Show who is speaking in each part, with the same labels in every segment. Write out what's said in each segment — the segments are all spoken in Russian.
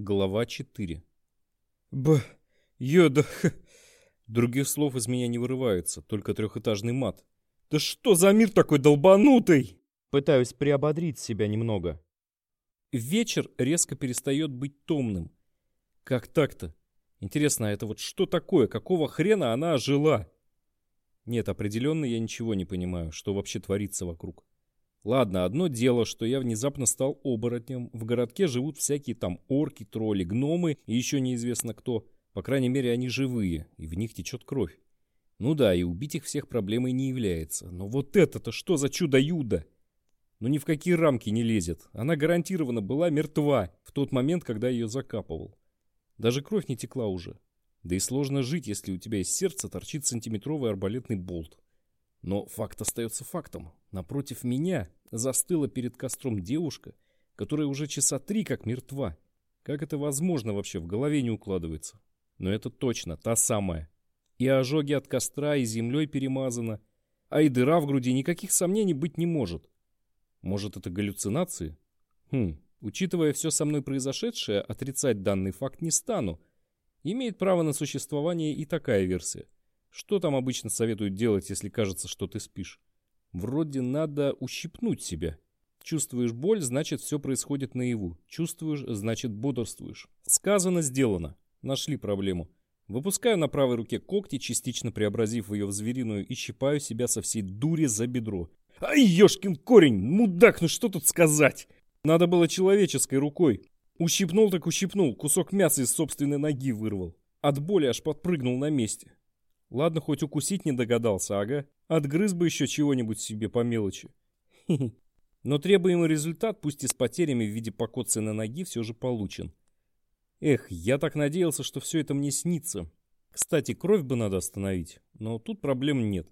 Speaker 1: Глава 4.
Speaker 2: Б... Йода...
Speaker 1: Других слов из меня не вырывается, только трехэтажный мат.
Speaker 2: Да что за мир такой долбанутый?
Speaker 1: Пытаюсь приободрить себя немного. Вечер резко перестает быть томным. Как так-то? Интересно, а это вот что такое? Какого хрена она ожила? Нет, определенно я ничего не понимаю, что вообще творится вокруг. Ладно, одно дело, что я внезапно стал оборотнем. В городке живут всякие там орки, тролли, гномы и еще неизвестно кто. По крайней мере, они живые, и в них течет кровь. Ну да, и убить их всех проблемой не является. Но вот это-то что за чудо-юдо? Ну ни в какие рамки не лезет. Она гарантированно была мертва в тот момент, когда ее закапывал. Даже кровь не текла уже. Да и сложно жить, если у тебя из сердца торчит сантиметровый арбалетный болт. Но факт остается фактом. Напротив меня застыла перед костром девушка, которая уже часа три как мертва. Как это возможно вообще, в голове не укладывается. Но это точно та самая. И ожоги от костра, и землей перемазана. А и дыра в груди никаких сомнений быть не может. Может, это галлюцинации? Хм, учитывая все со мной произошедшее, отрицать данный факт не стану. Имеет право на существование и такая версия. Что там обычно советуют делать, если кажется, что ты спишь? Вроде надо ущипнуть себя. Чувствуешь боль, значит все происходит наяву. Чувствуешь, значит бодрствуешь. Сказано, сделано. Нашли проблему. Выпускаю на правой руке когти, частично преобразив ее в звериную, и щипаю себя со всей дури за бедро. Ай, ешкин корень, мудак, ну что тут сказать? Надо было человеческой рукой. Ущипнул так ущипнул, кусок мяса из собственной ноги вырвал. От боли аж подпрыгнул на месте. Ладно, хоть укусить не догадался, ага. Отгрыз бы еще чего-нибудь себе по мелочи. Но требуемый результат, пусть и с потерями в виде покоцанной ноги, все же получен. Эх, я так надеялся, что все это мне снится. Кстати, кровь бы надо остановить, но тут проблем нет.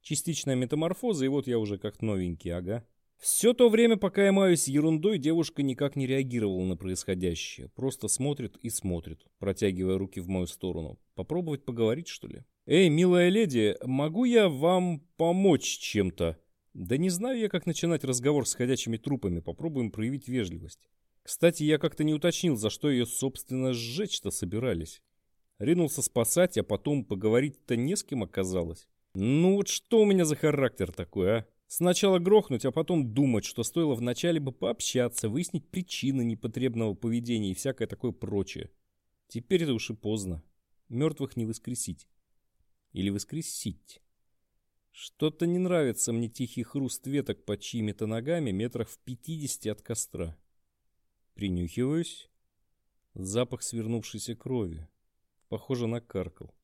Speaker 1: Частичная метаморфоза, и вот я уже как новенький, ага. Все то время, пока я маюсь ерундой, девушка никак не реагировала на происходящее. Просто смотрит и смотрит, протягивая руки в мою сторону. Попробовать поговорить, что ли? «Эй, милая леди, могу я вам помочь чем-то?» «Да не знаю я, как начинать разговор с ходячими трупами. Попробуем проявить вежливость». Кстати, я как-то не уточнил, за что ее, собственно, сжечь-то собирались. Ринулся спасать, а потом поговорить-то не с кем оказалось. Ну вот что у меня за характер такой, а? Сначала грохнуть, а потом думать, что стоило вначале бы пообщаться, выяснить причины непотребного поведения и всякое такое прочее. Теперь это уж и поздно. Мертвых не воскресить. Или воскресить. Что-то не нравится мне тихий хруст веток под чьими-то ногами метрах в пятидесяти от костра. Принюхиваюсь. Запах свернувшейся крови. Похоже на каркал.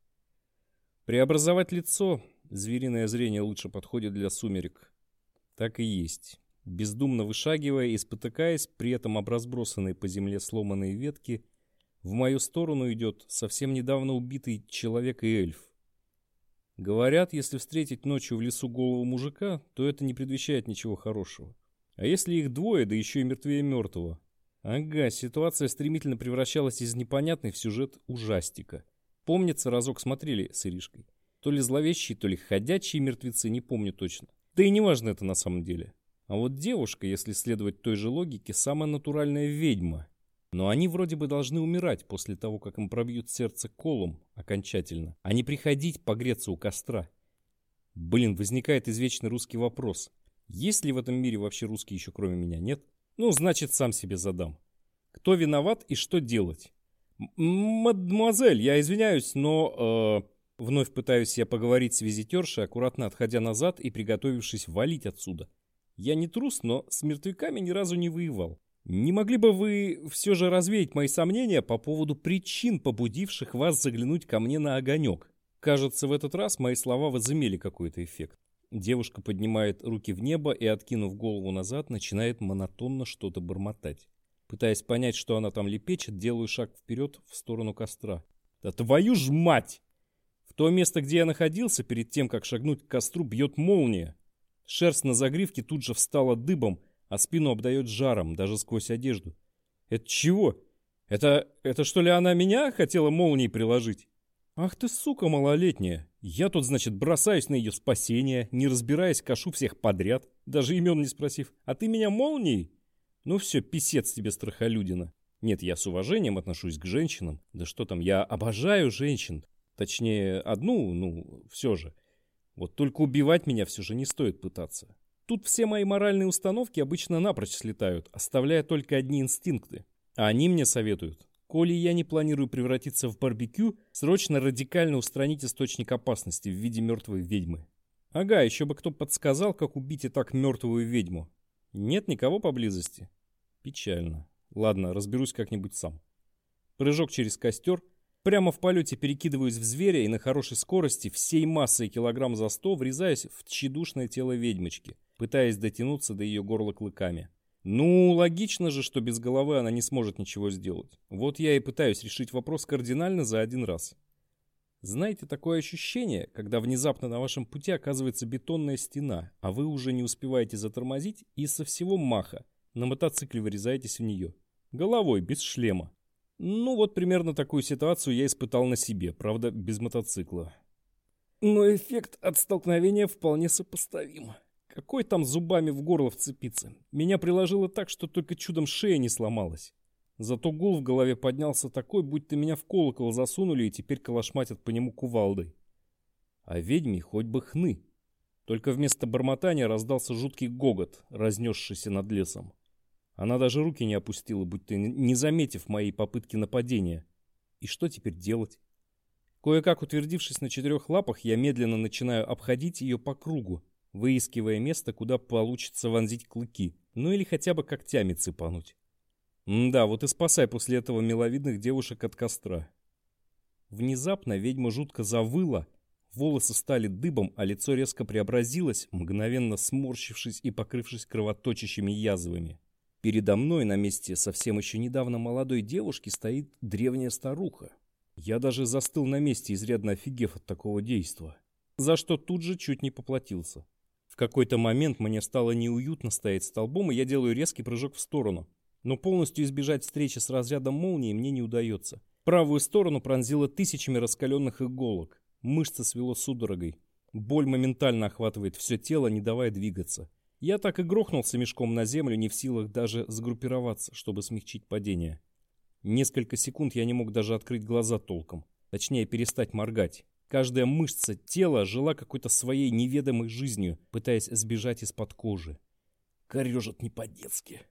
Speaker 1: Преобразовать лицо. Звериное зрение лучше подходит для сумерек. Так и есть. Бездумно вышагивая и спотыкаясь, при этом об разбросанные по земле сломанные ветки, в мою сторону идет совсем недавно убитый человек и эльф. Говорят, если встретить ночью в лесу голову мужика, то это не предвещает ничего хорошего. А если их двое, да еще и мертвее мертвого? Ага, ситуация стремительно превращалась из непонятной в сюжет ужастика. Помнится, разок смотрели с Иришкой. То ли зловещие, то ли ходячие мертвецы, не помню точно. Да и не важно это на самом деле. А вот девушка, если следовать той же логике, самая натуральная ведьма. Но они вроде бы должны умирать после того, как им пробьют сердце колом окончательно, а не приходить погреться у костра. Блин, возникает извечный русский вопрос. Есть ли в этом мире вообще русские еще кроме меня, нет? Ну, значит, сам себе задам. Кто виноват и что делать? Мадемуазель, я извиняюсь, но... Э, вновь пытаюсь я поговорить с визитершей, аккуратно отходя назад и приготовившись валить отсюда. Я не трус, но с мертвяками ни разу не воевал. Не могли бы вы все же развеять мои сомнения по поводу причин, побудивших вас заглянуть ко мне на огонек? Кажется, в этот раз мои слова возымели какой-то эффект. Девушка поднимает руки в небо и, откинув голову назад, начинает монотонно что-то бормотать. Пытаясь понять, что она там лепечет, делаю шаг вперед в сторону костра. «Да твою ж мать!» В то место, где я находился, перед тем, как шагнуть к костру, бьет молния. Шерсть на загривке тут же встала дыбом, а спину обдает жаром, даже сквозь одежду. Это чего? Это, это что ли она меня хотела молнией приложить? Ах ты сука малолетняя. Я тут, значит, бросаюсь на ее спасение, не разбираясь, кашу всех подряд, даже имен не спросив. А ты меня молнией? Ну все, писец тебе, страхолюдина. Нет, я с уважением отношусь к женщинам. Да что там, я обожаю женщин. Точнее, одну, ну, все же. Вот только убивать меня все же не стоит пытаться. Тут все мои моральные установки обычно напрочь слетают, оставляя только одни инстинкты. А они мне советуют, коли я не планирую превратиться в барбекю, срочно радикально устранить источник опасности в виде мертвой ведьмы. Ага, еще бы кто подсказал, как убить и так мертвую ведьму. Нет никого поблизости. Печально. Ладно, разберусь как-нибудь сам. Прыжок через костер. Прямо в полете перекидываюсь в зверя и на хорошей скорости всей массой килограмм за сто врезаюсь в тщедушное тело ведьмочки, пытаясь дотянуться до ее горла клыками. Ну, логично же, что без головы она не сможет ничего сделать. Вот я и пытаюсь решить вопрос кардинально за один раз. Знаете такое ощущение, когда внезапно на вашем пути оказывается бетонная стена, а вы уже не успеваете затормозить и со всего маха на мотоцикле вырезаетесь в нее. Головой, без шлема. Ну вот примерно такую ситуацию я испытал на себе, правда без мотоцикла. Но эффект от столкновения вполне сопоставим. Какой там зубами в горло вцепиться? Меня приложило так, что только чудом шея не сломалась. Зато гул в голове поднялся такой, будто меня в колокол засунули и теперь калашматят по нему кувалдой. А ведьме хоть бы хны. Только вместо бормотания раздался жуткий гогот, разнесшийся над лесом. Она даже руки не опустила, будто не заметив моей попытки нападения. И что теперь делать? Кое-как утвердившись на четырех лапах, я медленно начинаю обходить ее по кругу, выискивая место, куда получится вонзить клыки, ну или хотя бы когтями цепануть. М да, вот и спасай после этого миловидных девушек от костра. Внезапно ведьма жутко завыла, волосы стали дыбом, а лицо резко преобразилось, мгновенно сморщившись и покрывшись кровоточащими язвами. Передо мной на месте совсем еще недавно молодой девушки стоит древняя старуха. Я даже застыл на месте, изрядно офигев от такого действа. За что тут же чуть не поплатился. Какой-то момент мне стало неуютно стоять столбом, и я делаю резкий прыжок в сторону. Но полностью избежать встречи с разрядом молнии мне не удается. Правую сторону пронзило тысячами раскаленных иголок. Мышцы свело судорогой. Боль моментально охватывает все тело, не давая двигаться. Я так и грохнулся мешком на землю, не в силах даже сгруппироваться, чтобы смягчить падение. Несколько секунд я не мог даже открыть глаза толком. Точнее, перестать моргать. Каждая мышца тела жила какой-то своей неведомой жизнью, пытаясь сбежать из-под кожи. Корежит не по-детски.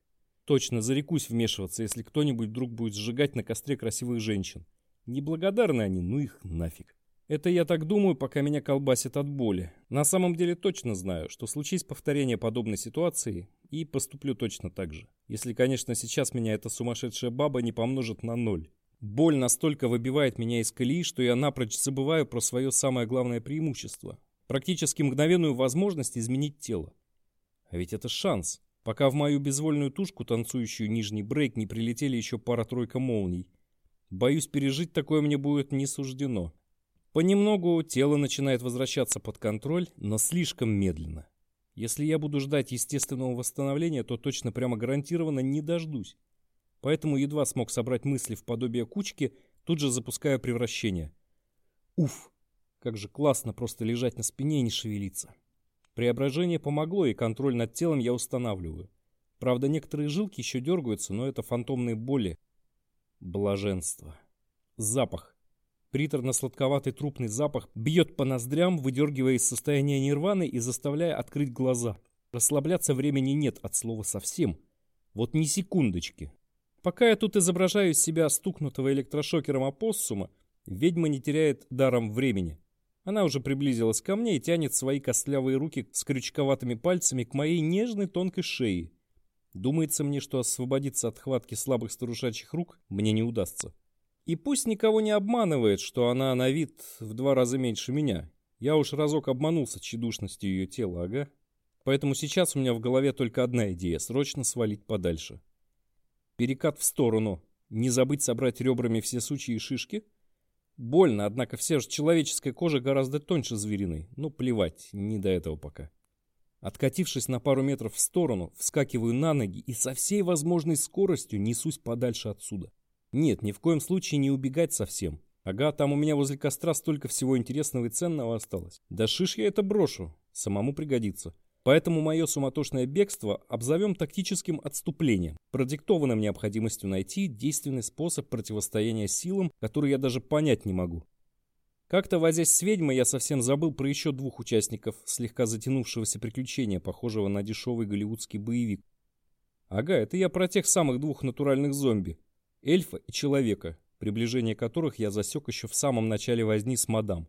Speaker 1: Точно зарекусь вмешиваться, если кто-нибудь вдруг будет сжигать на костре красивых женщин. Неблагодарны они, ну их нафиг. Это я так думаю, пока меня колбасит от боли. На самом деле точно знаю, что случись повторение подобной ситуации, и поступлю точно так же. Если, конечно, сейчас меня эта сумасшедшая баба не помножит на ноль. Боль настолько выбивает меня из колеи, что я напрочь забываю про свое самое главное преимущество. Практически мгновенную возможность изменить тело. А ведь это шанс пока в мою безвольную тушку, танцующую нижний брейк, не прилетели еще пара-тройка молний. Боюсь, пережить такое мне будет не суждено. Понемногу тело начинает возвращаться под контроль, но слишком медленно. Если я буду ждать естественного восстановления, то точно прямо гарантированно не дождусь. Поэтому едва смог собрать мысли в подобие кучки, тут же запускаю превращение. Уф, как же классно просто лежать на спине и не шевелиться. Преображение помогло, и контроль над телом я устанавливаю. Правда, некоторые жилки еще дергаются, но это фантомные боли. Блаженство. Запах. Приторно-сладковатый трупный запах бьет по ноздрям, выдергивая из состояния нирваны и заставляя открыть глаза. Расслабляться времени нет от слова совсем. Вот ни секундочки. Пока я тут изображаю из себя стукнутого электрошокером опоссума, ведьма не теряет даром времени. Она уже приблизилась ко мне и тянет свои костлявые руки с крючковатыми пальцами к моей нежной тонкой шее. Думается мне, что освободиться от хватки слабых старушачьих рук мне не удастся. И пусть никого не обманывает, что она на вид в два раза меньше меня. Я уж разок обманулся тщедушностью ее тела, ага. Поэтому сейчас у меня в голове только одна идея — срочно свалить подальше. Перекат в сторону. Не забыть собрать ребрами все сучьи и шишки — Больно, однако все же человеческая кожа гораздо тоньше звериной. Ну, плевать, не до этого пока. Откатившись на пару метров в сторону, вскакиваю на ноги и со всей возможной скоростью несусь подальше отсюда. Нет, ни в коем случае не убегать совсем. Ага, там у меня возле костра столько всего интересного и ценного осталось. Да шиш я это брошу, самому пригодится. Поэтому мое суматошное бегство обзовем тактическим отступлением, продиктованным необходимостью найти действенный способ противостояния силам, которые я даже понять не могу. Как-то возясь с ведьмой, я совсем забыл про еще двух участников слегка затянувшегося приключения, похожего на дешевый голливудский боевик. Ага, это я про тех самых двух натуральных зомби. Эльфа и человека, приближение которых я засек еще в самом начале возни с мадам.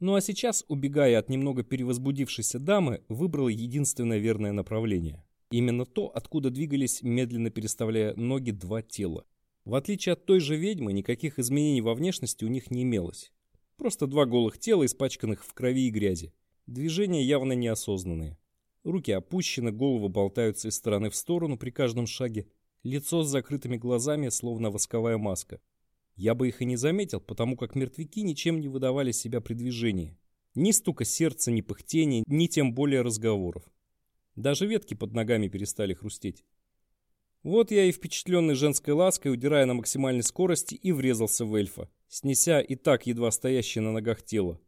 Speaker 1: Ну а сейчас, убегая от немного перевозбудившейся дамы, выбрал единственное верное направление. Именно то, откуда двигались, медленно переставляя ноги, два тела. В отличие от той же ведьмы, никаких изменений во внешности у них не имелось. Просто два голых тела, испачканных в крови и грязи. Движения явно неосознанные. Руки опущены, головы болтаются из стороны в сторону при каждом шаге. Лицо с закрытыми глазами, словно восковая маска. Я бы их и не заметил, потому как мертвяки ничем не выдавали себя при движении. Ни стука сердца, ни пыхтения, ни тем более разговоров. Даже ветки под ногами перестали хрустеть. Вот я и впечатленный женской лаской, удирая на максимальной скорости, и врезался в эльфа, снеся и так едва стоящее на ногах тело.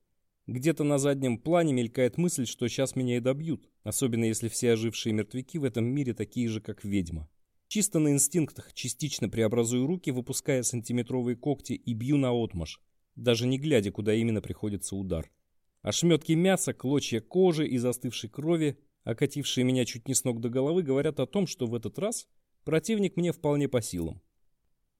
Speaker 1: Где-то на заднем плане мелькает мысль, что сейчас меня и добьют, особенно если все ожившие мертвяки в этом мире такие же, как ведьма. Чисто на инстинктах частично преобразую руки, выпуская сантиметровые когти и бью на отмаш, даже не глядя, куда именно приходится удар. Ошметки мяса, клочья кожи и застывшей крови, окатившие меня чуть не с ног до головы, говорят о том, что в этот раз противник мне вполне по силам.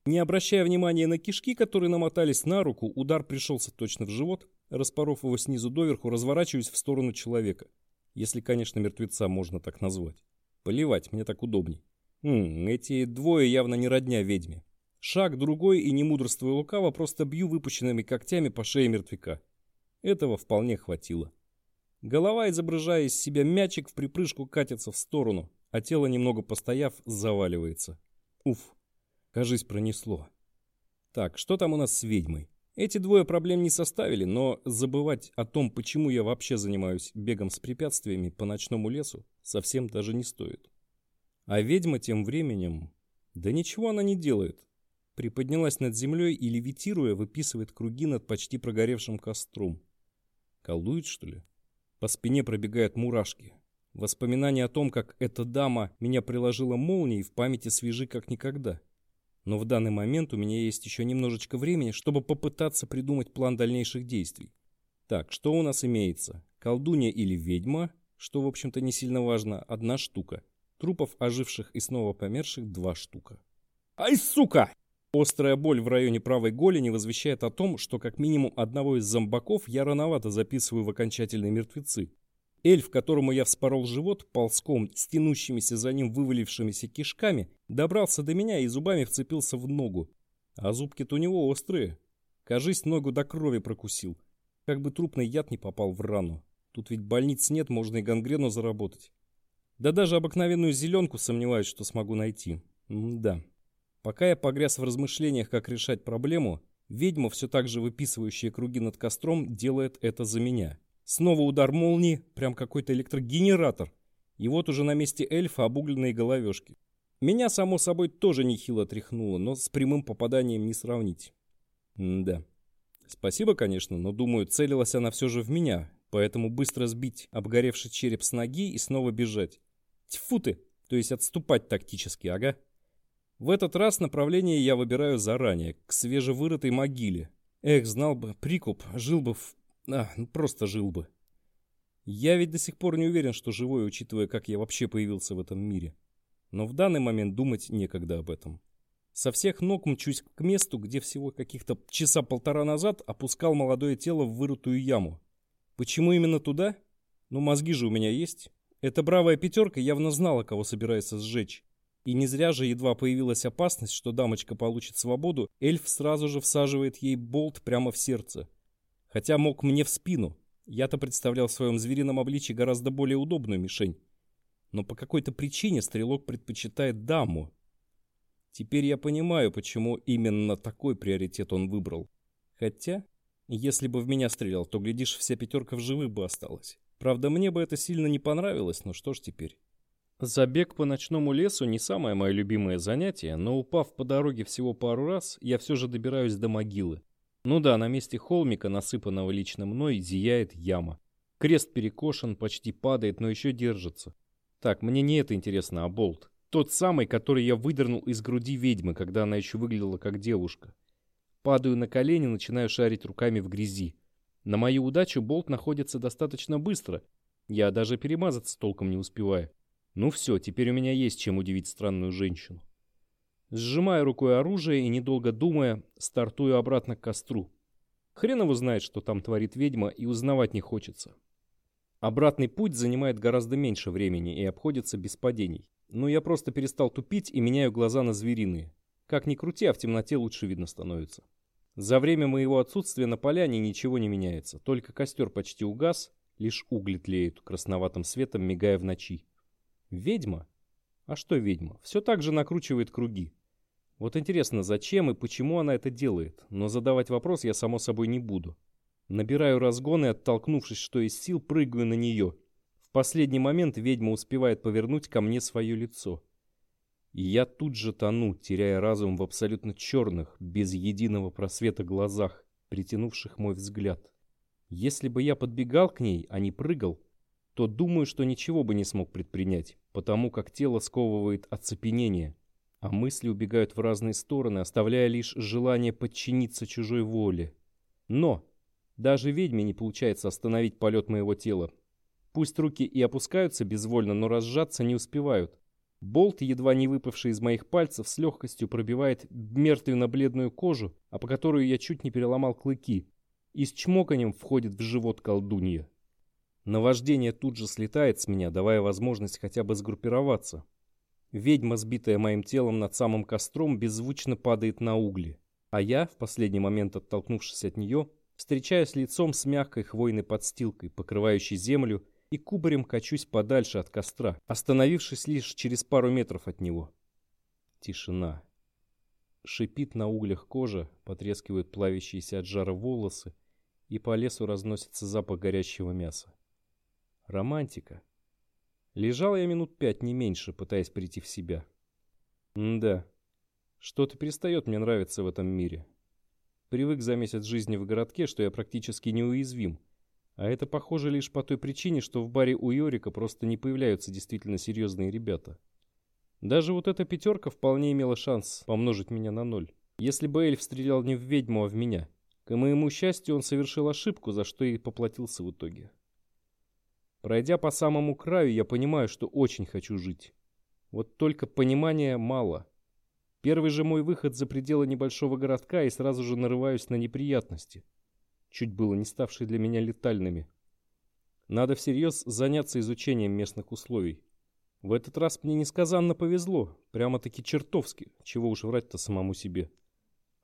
Speaker 1: Не обращая внимания на кишки, которые намотались на руку, удар пришелся точно в живот, распоров его снизу доверху, разворачиваясь в сторону человека. Если, конечно, мертвеца можно так назвать. Поливать, мне так удобней. Хм, эти двое явно не родня ведьме. Шаг другой и не мудрствуя лукаво, просто бью выпущенными когтями по шее мертвяка. Этого вполне хватило. Голова, изображая из себя мячик, в припрыжку катится в сторону, а тело, немного постояв, заваливается. Уф, кажись, пронесло. Так, что там у нас с ведьмой? Эти двое проблем не составили, но забывать о том, почему я вообще занимаюсь бегом с препятствиями по ночному лесу, совсем даже не стоит. А ведьма тем временем... Да ничего она не делает. Приподнялась над землей и, левитируя, выписывает круги над почти прогоревшим костром. Колдует, что ли? По спине пробегают мурашки. Воспоминания о том, как эта дама меня приложила молнией, в памяти свежи как никогда. Но в данный момент у меня есть еще немножечко времени, чтобы попытаться придумать план дальнейших действий. Так, что у нас имеется? Колдунья или ведьма, что, в общем-то, не сильно важно, одна штука. Трупов, оживших и снова померших, два штука. «Ай, сука!» Острая боль в районе правой голени возвещает о том, что как минимум одного из зомбаков я рановато записываю в окончательные мертвецы. Эльф, которому я вспорол живот, ползком с тянущимися за ним вывалившимися кишками, добрался до меня и зубами вцепился в ногу. А зубки-то у него острые. Кажись, ногу до крови прокусил. Как бы трупный яд не попал в рану. Тут ведь больниц нет, можно и гангрену заработать. Да даже обыкновенную зеленку сомневаюсь, что смогу найти. М да. Пока я погряз в размышлениях, как решать проблему, ведьма, все так же выписывающая круги над костром, делает это за меня. Снова удар молнии, прям какой-то электрогенератор. И вот уже на месте эльфа обугленные головешки. Меня, само собой, тоже нехило тряхнуло, но с прямым попаданием не сравнить. М да. Спасибо, конечно, но, думаю, целилась она все же в меня, поэтому быстро сбить обгоревший череп с ноги и снова бежать. Тьфу ты! То есть отступать тактически, ага. В этот раз направление я выбираю заранее, к свежевырытой могиле. Эх, знал бы, прикуп, жил бы в... А, ну просто жил бы. Я ведь до сих пор не уверен, что живой, учитывая, как я вообще появился в этом мире. Но в данный момент думать некогда об этом. Со всех ног мчусь к месту, где всего каких-то часа полтора назад опускал молодое тело в вырытую яму. Почему именно туда? Ну, мозги же у меня есть. Эта бравая пятерка явно знала, кого собирается сжечь. И не зря же едва появилась опасность, что дамочка получит свободу, эльф сразу же всаживает ей болт прямо в сердце. Хотя мог мне в спину. Я-то представлял в своем зверином обличье гораздо более удобную мишень. Но по какой-то причине стрелок предпочитает даму. Теперь я понимаю, почему именно такой приоритет он выбрал. Хотя, если бы в меня стрелял, то, глядишь, вся пятерка в живых бы осталась. Правда, мне бы это сильно не понравилось, но что ж теперь. Забег по ночному лесу не самое мое любимое занятие, но упав по дороге всего пару раз, я все же добираюсь до могилы. Ну да, на месте холмика, насыпанного лично мной, зияет яма. Крест перекошен, почти падает, но еще держится. Так, мне не это интересно, а болт. Тот самый, который я выдернул из груди ведьмы, когда она еще выглядела как девушка. Падаю на колени, начинаю шарить руками в грязи. На мою удачу болт находится достаточно быстро. Я даже перемазаться толком не успеваю. Ну все, теперь у меня есть чем удивить странную женщину. Сжимаю рукой оружие и, недолго думая, стартую обратно к костру. Хрен его знает, что там творит ведьма, и узнавать не хочется. Обратный путь занимает гораздо меньше времени и обходится без падений. Но я просто перестал тупить и меняю глаза на звериные. Как ни крути, а в темноте лучше видно становится. За время моего отсутствия на поляне ничего не меняется. Только костер почти угас, лишь угли тлеют красноватым светом, мигая в ночи. Ведьма? А что ведьма? Все так же накручивает круги. Вот интересно, зачем и почему она это делает, но задавать вопрос я само собой не буду. Набираю разгон и, оттолкнувшись что из сил, прыгаю на нее. В последний момент ведьма успевает повернуть ко мне свое лицо. И я тут же тону, теряя разум в абсолютно черных, без единого просвета глазах, притянувших мой взгляд. Если бы я подбегал к ней, а не прыгал, то думаю, что ничего бы не смог предпринять, потому как тело сковывает оцепенение, а мысли убегают в разные стороны, оставляя лишь желание подчиниться чужой воле. Но даже ведьме не получается остановить полет моего тела. Пусть руки и опускаются безвольно, но разжаться не успевают. Болт, едва не выпавший из моих пальцев, с легкостью пробивает мертвенно-бледную кожу, а по которую я чуть не переломал клыки, и с чмоканием входит в живот колдунья. Наваждение тут же слетает с меня, давая возможность хотя бы сгруппироваться. Ведьма, сбитая моим телом над самым костром, беззвучно падает на угли. А я, в последний момент оттолкнувшись от нее, встречаюсь лицом с мягкой хвойной подстилкой, покрывающей землю, и кубарем качусь подальше от костра, остановившись лишь через пару метров от него. Тишина. Шипит на углях кожа, потрескивают плавящиеся от жара волосы, и по лесу разносится запах горящего мяса. Романтика. Лежал я минут пять, не меньше, пытаясь прийти в себя. М да, что-то перестает мне нравиться в этом мире. Привык за месяц жизни в городке, что я практически неуязвим. А это похоже лишь по той причине, что в баре у Йорика просто не появляются действительно серьезные ребята. Даже вот эта пятерка вполне имела шанс помножить меня на ноль. Если бы эльф стрелял не в ведьму, а в меня. К моему счастью, он совершил ошибку, за что и поплатился в итоге. Пройдя по самому краю, я понимаю, что очень хочу жить. Вот только понимания мало. Первый же мой выход за пределы небольшого городка и сразу же нарываюсь на неприятности, чуть было не ставшие для меня летальными. Надо всерьез заняться изучением местных условий. В этот раз мне несказанно повезло, прямо-таки чертовски, чего уж врать-то самому себе.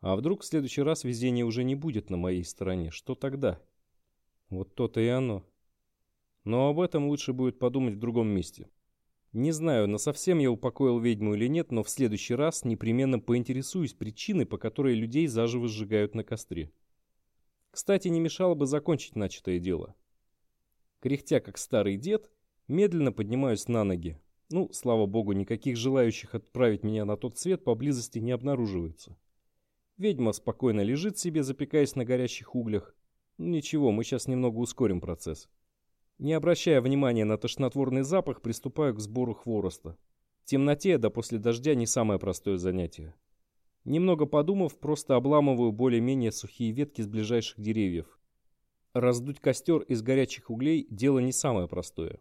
Speaker 1: А вдруг в следующий раз везение уже не будет на моей стороне, что тогда? Вот то-то и оно. Но об этом лучше будет подумать в другом месте. Не знаю, на совсем я упокоил ведьму или нет, но в следующий раз непременно поинтересуюсь причиной, по которой людей заживо сжигают на костре. Кстати, не мешало бы закончить начатое дело. Кряхтя, как старый дед, медленно поднимаюсь на ноги. Ну, слава богу, никаких желающих отправить меня на тот свет поблизости не обнаруживается. Ведьма спокойно лежит себе, запекаясь на горящих углях. Ну, ничего, мы сейчас немного ускорим процесс. Не обращая внимания на тошнотворный запах, приступаю к сбору хвороста. В темноте, да после дождя, не самое простое занятие. Немного подумав, просто обламываю более-менее сухие ветки с ближайших деревьев. Раздуть костер из горячих углей – дело не самое простое.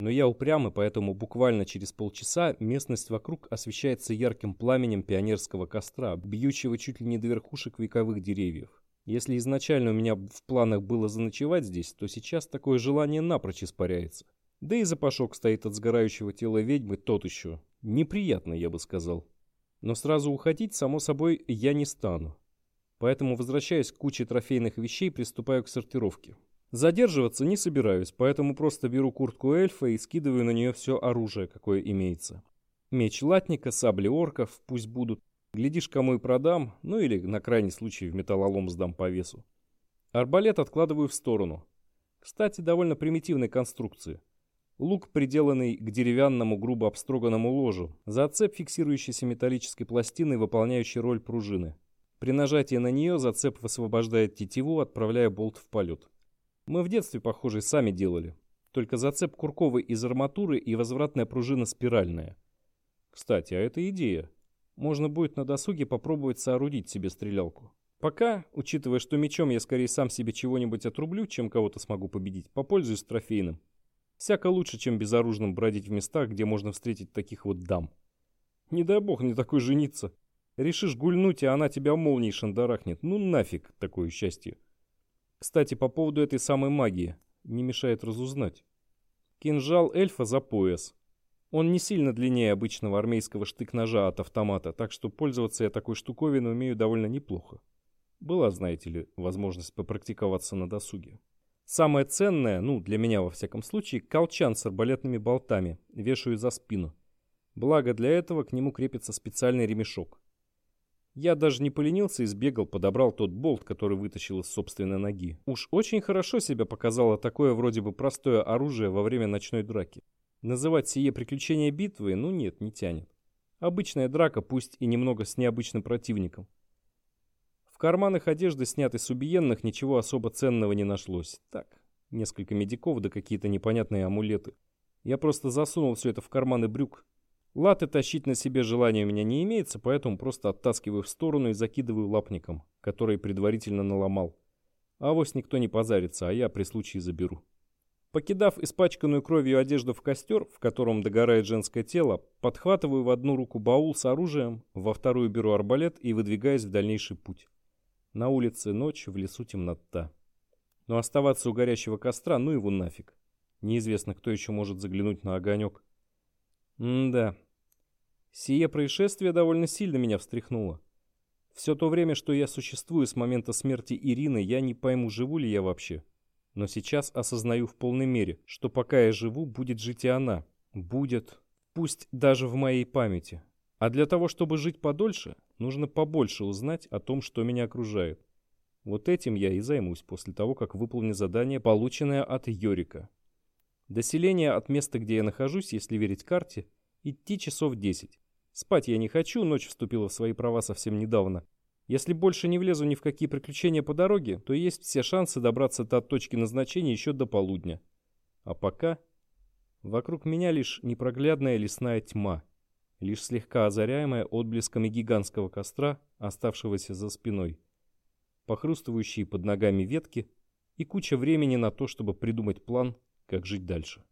Speaker 1: Но я упрямый, поэтому буквально через полчаса местность вокруг освещается ярким пламенем пионерского костра, бьющего чуть ли не до верхушек вековых деревьев. Если изначально у меня в планах было заночевать здесь, то сейчас такое желание напрочь испаряется. Да и запашок стоит от сгорающего тела ведьмы тот еще. Неприятно, я бы сказал. Но сразу уходить, само собой, я не стану. Поэтому, возвращаясь к куче трофейных вещей, приступаю к сортировке. Задерживаться не собираюсь, поэтому просто беру куртку эльфа и скидываю на нее все оружие, какое имеется. Меч латника, сабли орков, пусть будут, Глядишь, кому и продам, ну или на крайний случай в металлолом сдам по весу. Арбалет откладываю в сторону. Кстати, довольно примитивной конструкции. Лук, приделанный к деревянному грубо обстроганному ложу, зацеп, фиксирующийся металлической пластиной, выполняющей роль пружины. При нажатии на нее зацеп высвобождает тетиву, отправляя болт в полет. Мы в детстве, похоже, сами делали. Только зацеп курковый из арматуры и возвратная пружина спиральная. Кстати, а это идея. Можно будет на досуге попробовать соорудить себе стрелялку. Пока, учитывая, что мечом я скорее сам себе чего-нибудь отрублю, чем кого-то смогу победить, попользуюсь трофейным. Всяко лучше, чем безоружным бродить в местах, где можно встретить таких вот дам. Не дай бог не такой жениться. Решишь гульнуть, а она тебя молнией шандарахнет. Ну нафиг такое счастье. Кстати, по поводу этой самой магии. Не мешает разузнать. Кинжал эльфа за пояс. Он не сильно длиннее обычного армейского штык-ножа от автомата, так что пользоваться я такой штуковиной умею довольно неплохо. Была, знаете ли, возможность попрактиковаться на досуге. Самое ценное, ну, для меня во всяком случае, колчан с арбалетными болтами, вешаю за спину. Благо для этого к нему крепится специальный ремешок. Я даже не поленился и сбегал, подобрал тот болт, который вытащил из собственной ноги. Уж очень хорошо себя показало такое вроде бы простое оружие во время ночной драки. Называть сие приключение битвы, ну нет, не тянет. Обычная драка, пусть и немного с необычным противником. Карманах одежды, снятой с убиенных, ничего особо ценного не нашлось. Так, несколько медиков да какие-то непонятные амулеты. Я просто засунул все это в карманы брюк. Латы тащить на себе желания у меня не имеется, поэтому просто оттаскиваю в сторону и закидываю лапником, который предварительно наломал. Авось никто не позарится, а я при случае заберу. Покидав испачканную кровью одежду в костер, в котором догорает женское тело, подхватываю в одну руку баул с оружием, во вторую беру арбалет и выдвигаюсь в дальнейший путь. На улице ночь, в лесу темнота. Но оставаться у горящего костра, ну его нафиг. Неизвестно, кто еще может заглянуть на огонек. М-да. Сие происшествие довольно сильно меня встряхнуло. Все то время, что я существую с момента смерти Ирины, я не пойму, живу ли я вообще. Но сейчас осознаю в полной мере, что пока я живу, будет жить и она. Будет, пусть даже в моей памяти. А для того, чтобы жить подольше, нужно побольше узнать о том, что меня окружает. Вот этим я и займусь после того, как выполню задание, полученное от Йорика. До селения от места, где я нахожусь, если верить карте, идти часов 10. Спать я не хочу, ночь вступила в свои права совсем недавно. Если больше не влезу ни в какие приключения по дороге, то есть все шансы добраться до точки назначения еще до полудня. А пока... Вокруг меня лишь непроглядная лесная тьма, лишь слегка озаряемая отблесками гигантского костра, оставшегося за спиной, похрустывающие под ногами ветки и куча времени на то, чтобы придумать план, как жить дальше.